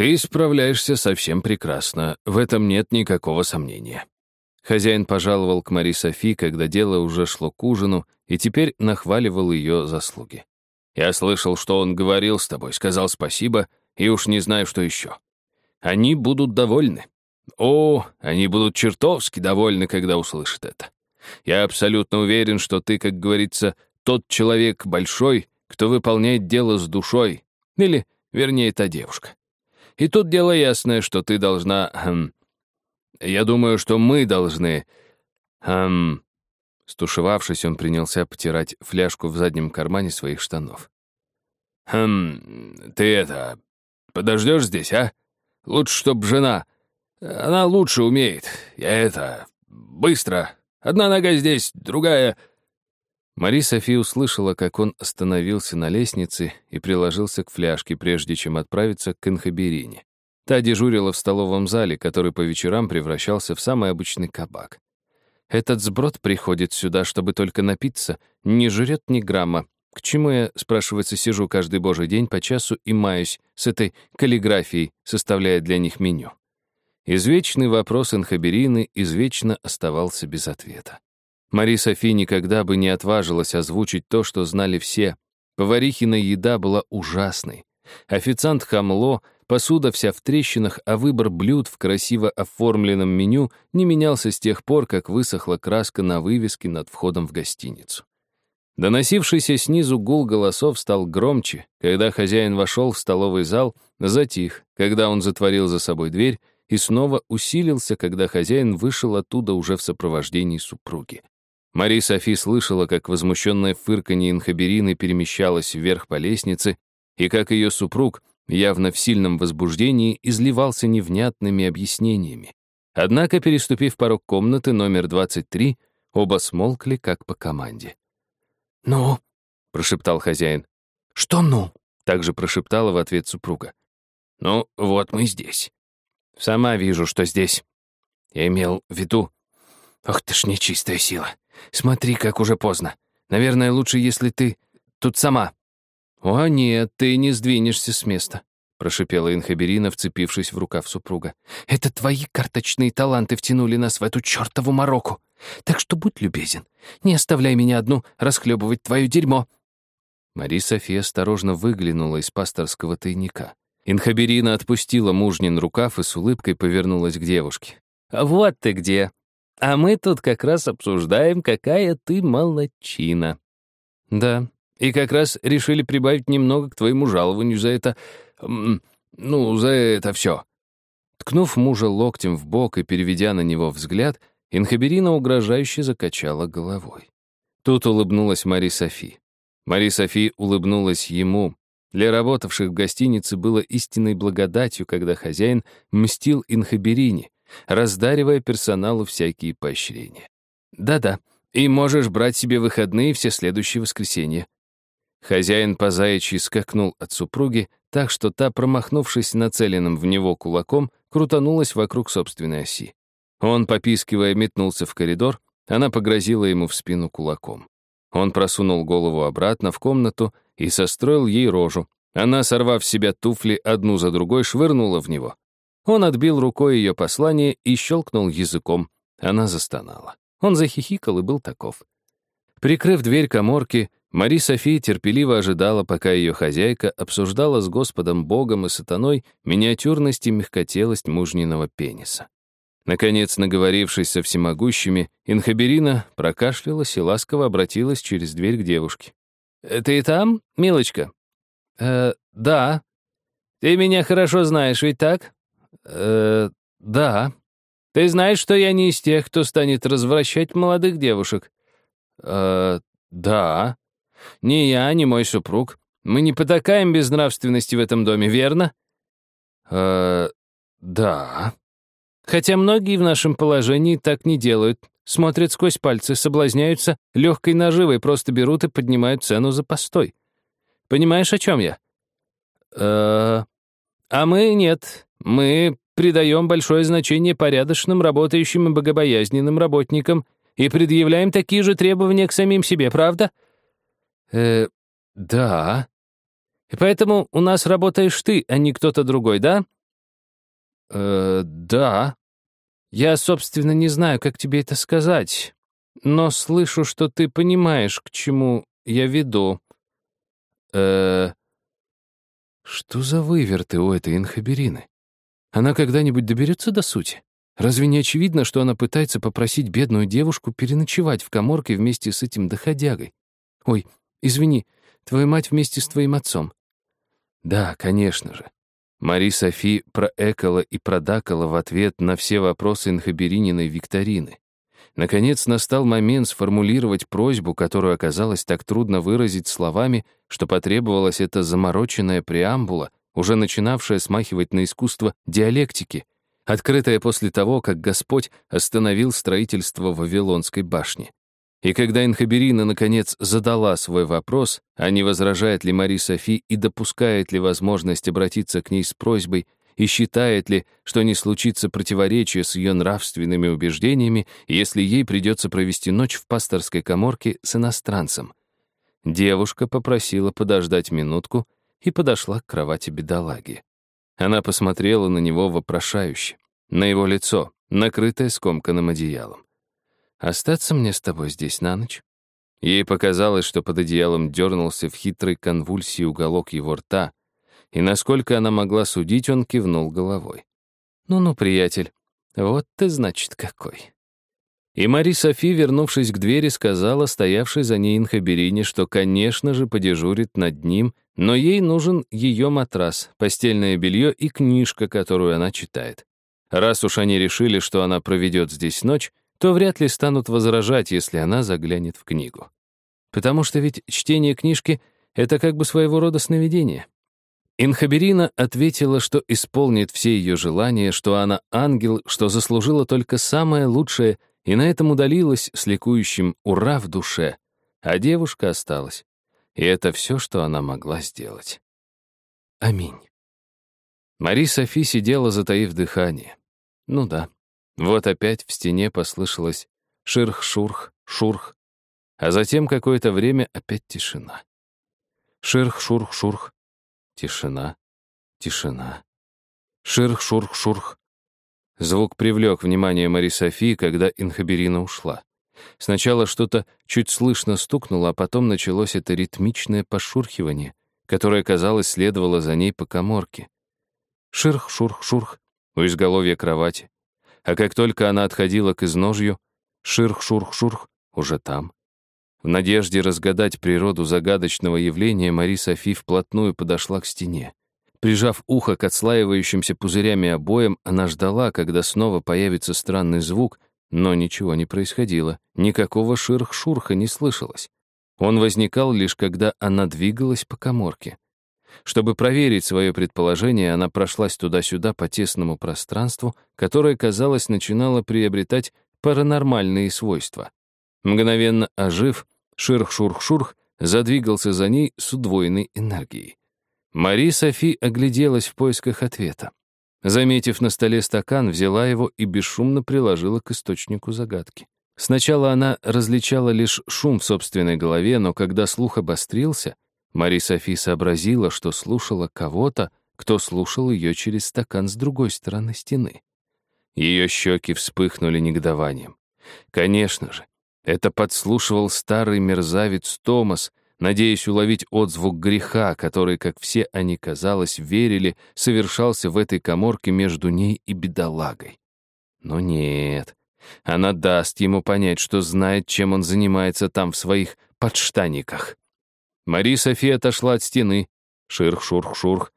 Ты справляешься совсем прекрасно, в этом нет никакого сомнения. Хозяин пожаловал к Мари Софи, когда дело уже шло к ужину, и теперь нахваливал ее заслуги. Я слышал, что он говорил с тобой, сказал спасибо, и уж не знаю, что еще. Они будут довольны. О, они будут чертовски довольны, когда услышат это. Я абсолютно уверен, что ты, как говорится, тот человек большой, кто выполняет дело с душой, или, вернее, та девушка. И тут дело ясное, что ты должна... Хм, я думаю, что мы должны... Хм, Стушевавшись, он принялся потирать фляжку в заднем кармане своих штанов. «Хм, ты это... подождешь здесь, а? Лучше, чтоб жена... Она лучше умеет. Я это... быстро. Одна нога здесь, другая...» Мари Софи услышала, как он остановился на лестнице и приложился к фляжке, прежде чем отправиться к Инхаберине. Та дежурила в столовом зале, который по вечерам превращался в самый обычный кабак. Этот сброд приходит сюда, чтобы только напиться, не жрет ни грамма. К чему я, спрашивается, сижу каждый божий день по часу и маюсь с этой каллиграфией, составляя для них меню? Извечный вопрос Инхаберины извечно оставался без ответа. Мари Софи никогда бы не отважилась озвучить то, что знали все. Поварихина еда была ужасной. Официант хамло, Посуда вся в трещинах, а выбор блюд в красиво оформленном меню не менялся с тех пор, как высохла краска на вывеске над входом в гостиницу. Доносившийся снизу гул голосов стал громче, когда хозяин вошел в столовый зал, затих, когда он затворил за собой дверь, и снова усилился, когда хозяин вышел оттуда уже в сопровождении супруги. Мари Софи слышала, как возмущенное фырканье инхаберины перемещалось вверх по лестнице, и как ее супруг, явно в сильном возбуждении, изливался невнятными объяснениями. Однако, переступив порог комнаты номер 23, оба смолкли, как по команде. «Ну?» — прошептал хозяин. «Что «ну?» — также прошептала в ответ супруга. «Ну, вот мы здесь». «Сама вижу, что здесь». Я имел в виду... «Ох ты ж нечистая сила. Смотри, как уже поздно. Наверное, лучше, если ты тут сама». «О, нет, ты не сдвинешься с места», — прошипела Инхаберина, вцепившись в рукав супруга. «Это твои карточные таланты втянули нас в эту чертову мороку. Так что будь любезен, не оставляй меня одну расхлебывать твое дерьмо». Мари София осторожно выглянула из пасторского тайника. Инхаберина отпустила мужнин рукав и с улыбкой повернулась к девушке. «Вот ты где! А мы тут как раз обсуждаем, какая ты молодчина». «Да, и как раз решили прибавить немного к твоему жалованию за это... Ну, за это все». Ткнув мужа локтем в бок и переведя на него взгляд, Инхаберина угрожающе закачала головой. Тут улыбнулась Мари Софи. Мари Софи улыбнулась ему. Для работавших в гостинице было истинной благодатью, когда хозяин мстил Инхаберине, раздаривая персоналу всякие поощрения. «Да-да, и можешь брать себе выходные все следующие воскресенья. Хозяин по заячьи скакнул от супруги, так что та, промахнувшись нацеленным в него кулаком, крутанулась вокруг собственной оси. Он, попискивая, метнулся в коридор, она погрозила ему в спину кулаком. Он просунул голову обратно в комнату и состроил ей рожу. Она, сорвав с себя туфли одну за другой, швырнула в него. Он отбил рукой ее послание и щелкнул языком. Она застонала. Он захихикал и был таков. Прикрыв дверь коморки, Мари София терпеливо ожидала, пока ее хозяйка обсуждала с Господом Богом и сатаной миниатюрность и мягкотелость мужниного пениса. Наконец, наговорившись со всемогущими, Инхаберина прокашлялась и ласково обратилась через дверь к девушке. «Ты там, милочка?» «Э, да. Ты меня хорошо знаешь, ведь так?» «Э, да. Ты знаешь, что я не из тех, кто станет развращать молодых девушек?» «Э, да. Ни я, ни мой супруг. Мы не потакаем безнравственности в этом доме, верно? Э, да. Хотя многие в нашем положении так не делают. Смотрят сквозь пальцы, соблазняются легкой наживой, просто берут и поднимают цену за постой. Понимаешь, о чем я? Э, а мы нет. Мы придаем большое значение порядочным, работающим и богобоязненным работникам и предъявляем такие же требования к самим себе, правда? «Э, да. И поэтому у нас работаешь ты, а не кто-то другой, да? э, да. Я, собственно, не знаю, как тебе это сказать, но слышу, что ты понимаешь, к чему я веду. э Что за выверты у этой инхаберины? Она когда-нибудь доберется до сути? Разве не очевидно, что она пытается попросить бедную девушку переночевать в коморке вместе с этим доходягой? Ой, извини, твою мать вместе с твоим отцом. Да, конечно же. Мари Софи проэкала и продакала в ответ на все вопросы инхаберининой викторины. Наконец настал момент сформулировать просьбу, которую оказалось так трудно выразить словами, что потребовалась эта замороченная преамбула, уже начинавшая смахивать на искусство диалектики, открытая после того, как Господь остановил строительство Вавилонской башни. И когда Инхаберина, наконец, задала свой вопрос, а не возражает ли Мари Софи и допускает ли возможность обратиться к ней с просьбой, и считает ли, что не случится противоречие с ее нравственными убеждениями, если ей придется провести ночь в пасторской коморке с иностранцем. Девушка попросила подождать минутку и подошла к кровати бедолаги. Она посмотрела на него вопрошающе, на его лицо, накрытое скомканным одеялом. «Остаться мне с тобой здесь на ночь?» Ей показалось, что под одеялом дернулся в хитрой конвульсии уголок его рта, и, насколько она могла судить, он кивнул головой. «Ну-ну, приятель, вот ты, значит, какой». И Мари Софи, вернувшись к двери, сказала стоявшей за ней Инхаберине, что, конечно же, подежурит над ним, но ей нужен ее матрас, постельное белье и книжка, которую она читает. Раз уж они решили, что она проведет здесь ночь, то вряд ли станут возражать, если она заглянет в книгу. Потому что ведь чтение книжки — это как бы своего рода сновидение. Инхаберина ответила, что исполнит все ее желания, что она ангел, что заслужила только самое лучшее, и на этом удалилась с ликующим «ура» в душе, а девушка осталась. И это все, что она могла сделать. Аминь. Мари Софи сидела, затаив дыхание. Ну да, вот опять в стене послышалось ширх-шурх, шурх, а затем какое-то время опять тишина. Ширх-шурх-шурх, тишина, тишина. Ширх-шурх-шурх. Звук привлек внимание Мари Софии, когда Инхаберина ушла. Сначала что-то чуть слышно стукнуло, а потом началось это ритмичное пошурхивание, которое, казалось, следовало за ней по коморке. Ширх-шурх-шурх у изголовья кровати а как только она отходила к изножью, ширх-шурх-шурх уже там. В надежде разгадать природу загадочного явления, Мари Софи вплотную подошла к стене. Прижав ухо к отслаивающимся пузырями обоям, она ждала, когда снова появится странный звук, но ничего не происходило, никакого ширх-шурха не слышалось. Он возникал лишь когда она двигалась по коморке. Чтобы проверить свое предположение, она прошлась туда-сюда по тесному пространству, которое, казалось, начинало приобретать паранормальные свойства. Мгновенно ожив, ширх-шурх-шурх задвигался за ней с удвоенной энергией. Мари Софи огляделась в поисках ответа. Заметив на столе стакан, взяла его и бесшумно приложила к источнику загадки. Сначала она различала лишь шум в собственной голове, но когда слух обострился, Мари Софи сообразила, что слушала кого-то, кто слушал ее через стакан с другой стороны стены. Ее щеки вспыхнули негодованием. Конечно же, это подслушивал старый мерзавец Томас, надеясь уловить отзвук греха, который, как все они, казалось, верили, совершался в этой коморке между ней и бедолагой. Но нет, она даст ему понять, что знает, чем он занимается там в своих подштаниках. Мари София отошла от стены. Ширх-шурх-шурх.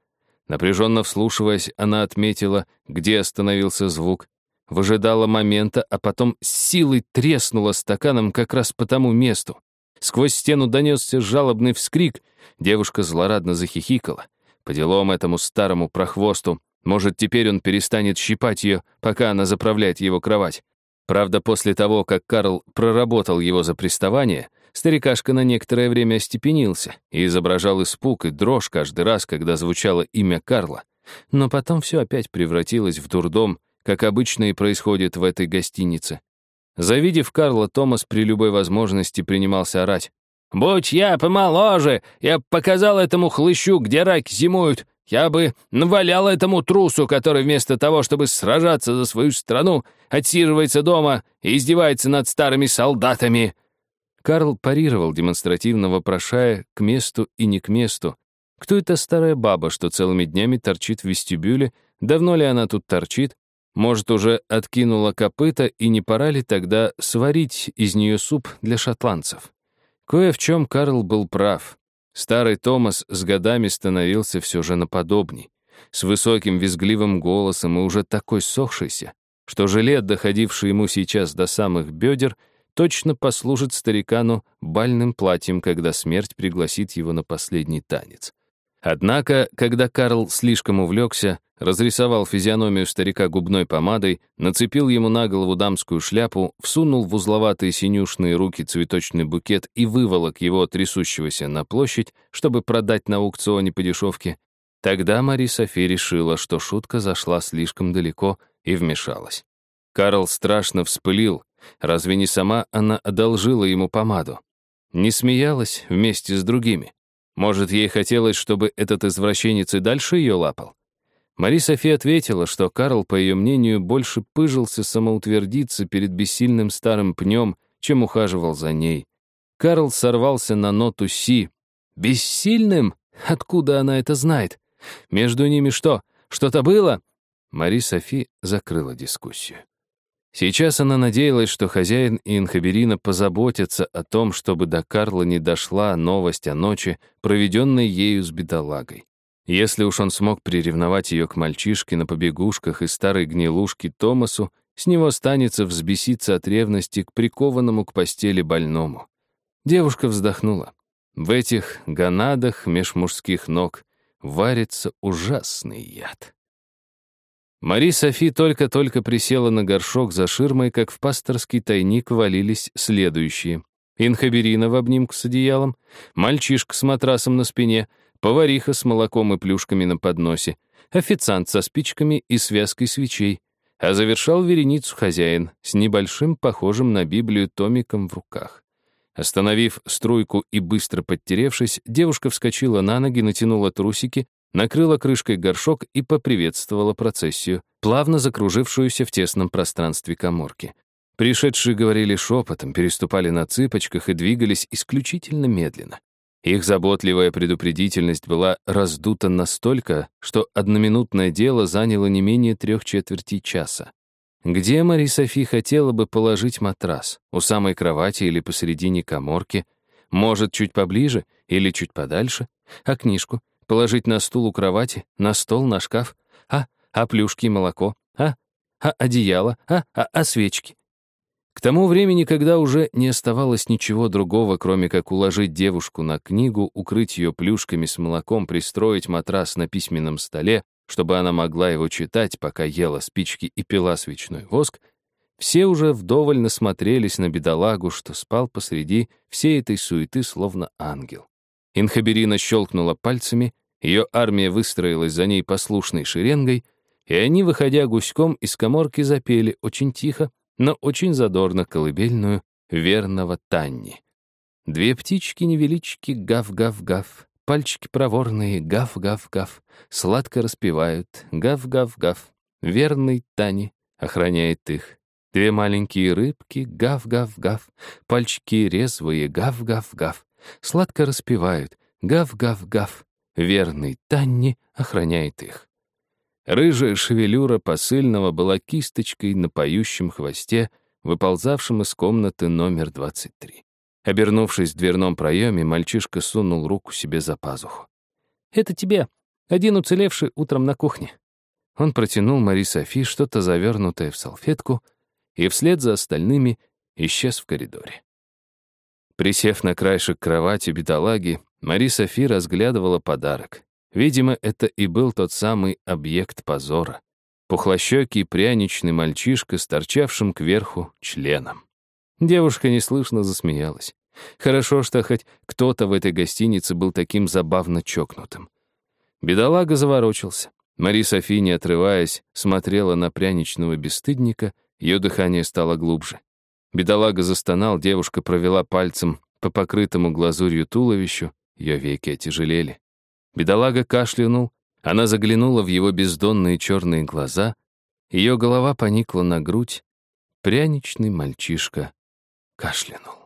Напряженно вслушиваясь, она отметила, где остановился звук, выжидала момента, а потом с силой треснула стаканом как раз по тому месту. Сквозь стену донесся жалобный вскрик. Девушка злорадно захихикала. По делам этому старому прохвосту. Может, теперь он перестанет щипать ее, пока она заправляет его кровать. Правда, после того, как Карл проработал его за приставание, Старикашка на некоторое время остепенился и изображал испуг и дрожь каждый раз, когда звучало имя Карла. Но потом все опять превратилось в дурдом, как обычно и происходит в этой гостинице. Завидев Карла, Томас при любой возможности принимался орать. «Будь я помоложе, я показал этому хлыщу, где раки зимуют, Я бы навалял этому трусу, который вместо того, чтобы сражаться за свою страну, отсиживается дома и издевается над старыми солдатами». Карл парировал, демонстративно вопрошая к месту и не к месту. Кто эта старая баба, что целыми днями торчит в вестибюле? Давно ли она тут торчит? Может, уже откинула копыта, и не пора ли тогда сварить из нее суп для шотландцев? Кое в чем Карл был прав. Старый Томас с годами становился все же наподобней, с высоким визгливым голосом и уже такой сохшийся, что жилет, доходивший ему сейчас до самых бедер, точно послужит старикану бальным платьем, когда смерть пригласит его на последний танец. Однако, когда Карл слишком увлекся, разрисовал физиономию старика губной помадой, нацепил ему на голову дамскую шляпу, всунул в узловатые синюшные руки цветочный букет и выволок его трясущегося на площадь, чтобы продать на аукционе по дешевке, тогда Мари Софи решила, что шутка зашла слишком далеко и вмешалась. Карл страшно вспылил. Разве не сама она одолжила ему помаду? Не смеялась вместе с другими. Может, ей хотелось, чтобы этот извращенец и дальше ее лапал? Мари Софи ответила, что Карл, по ее мнению, больше пыжился самоутвердиться перед бессильным старым пнем, чем ухаживал за ней. Карл сорвался на ноту «си». «Бессильным? Откуда она это знает? Между ними что, что-то было?» Мари Софи закрыла дискуссию. Сейчас она надеялась, что хозяин и Инхаберина позаботятся о том, чтобы до Карла не дошла новость о ночи, проведенной ею с бедолагой. Если уж он смог приревновать ее к мальчишке на побегушках и старой гнилушке Томасу, с него останется взбеситься от ревности к прикованному к постели больному. Девушка вздохнула. В этих гонадах меж мужских ног варится ужасный яд. Мари Софи только-только присела на горшок за ширмой, как в пасторский тайник валились следующие. Инхаберина в обнимку с одеялом, мальчишка с матрасом на спине, повариха с молоком и плюшками на подносе, официант со спичками и связкой свечей, а завершал вереницу хозяин с небольшим, похожим на Библию, томиком в руках. Остановив струйку и быстро подтеревшись, девушка вскочила на ноги, натянула трусики, накрыла крышкой горшок и поприветствовала процессию, плавно закружившуюся в тесном пространстве коморки. Пришедшие говорили шепотом, переступали на цыпочках и двигались исключительно медленно. Их заботливая предупредительность была раздута настолько, что одноминутное дело заняло не менее трех четвертей часа. Где Мари Софи хотела бы положить матрас? У самой кровати или посередине коморки? Может, чуть поближе или чуть подальше? А книжку? Положить на стул у кровати, на стол, на шкаф? А, а плюшки и молоко? А, а одеяло? А, а, а свечки? К тому времени, когда уже не оставалось ничего другого, кроме как уложить девушку на книгу, укрыть ее плюшками с молоком, пристроить матрас на письменном столе, чтобы она могла его читать, пока ела спички и пила свечной воск, все уже вдоволь насмотрелись на бедолагу, что спал посреди всей этой суеты, словно ангел. Инхаберина щелкнула пальцами, ее армия выстроилась за ней послушной шеренгой, и они, выходя гуськом из коморки, запели очень тихо, но очень задорно колыбельную верного Танни. Две птички-невелички гав-гав-гав, пальчики проворные гав-гав-гав, сладко распевают гав-гав-гав. Верный Тани охраняет их. Две маленькие рыбки гав-гав-гав, пальчики резвые гав-гав-гав, сладко распевают гав-гав-гав. Верный Танни охраняет их. Рыжая шевелюра посыльного была кисточкой на поющем хвосте, выползавшем из комнаты номер 23. Обернувшись в дверном проеме, мальчишка сунул руку себе за пазуху. «Это тебе, один уцелевший утром на кухне». Он протянул Мари Софи что-то завернутое в салфетку и вслед за остальными исчез в коридоре. Присев на краешек кровати бедолаги, Мари Софи разглядывала подарок. Видимо, это и был тот самый объект позора. Пухлощекий пряничный мальчишка с торчавшим кверху членом. Девушка неслышно засмеялась. Хорошо, что хоть кто-то в этой гостинице был таким забавно чокнутым. Бедолага заворочился. Мари Софи, не отрываясь, смотрела на пряничного бесстыдника, ее дыхание стало глубже. Бедолага застонал, девушка провела пальцем по покрытому глазурью туловищу, ее веки отяжелели. Бедолага кашлянул, Она заглянула в его бездонные черные глаза, ее голова поникла на грудь, пряничный мальчишка кашлянул.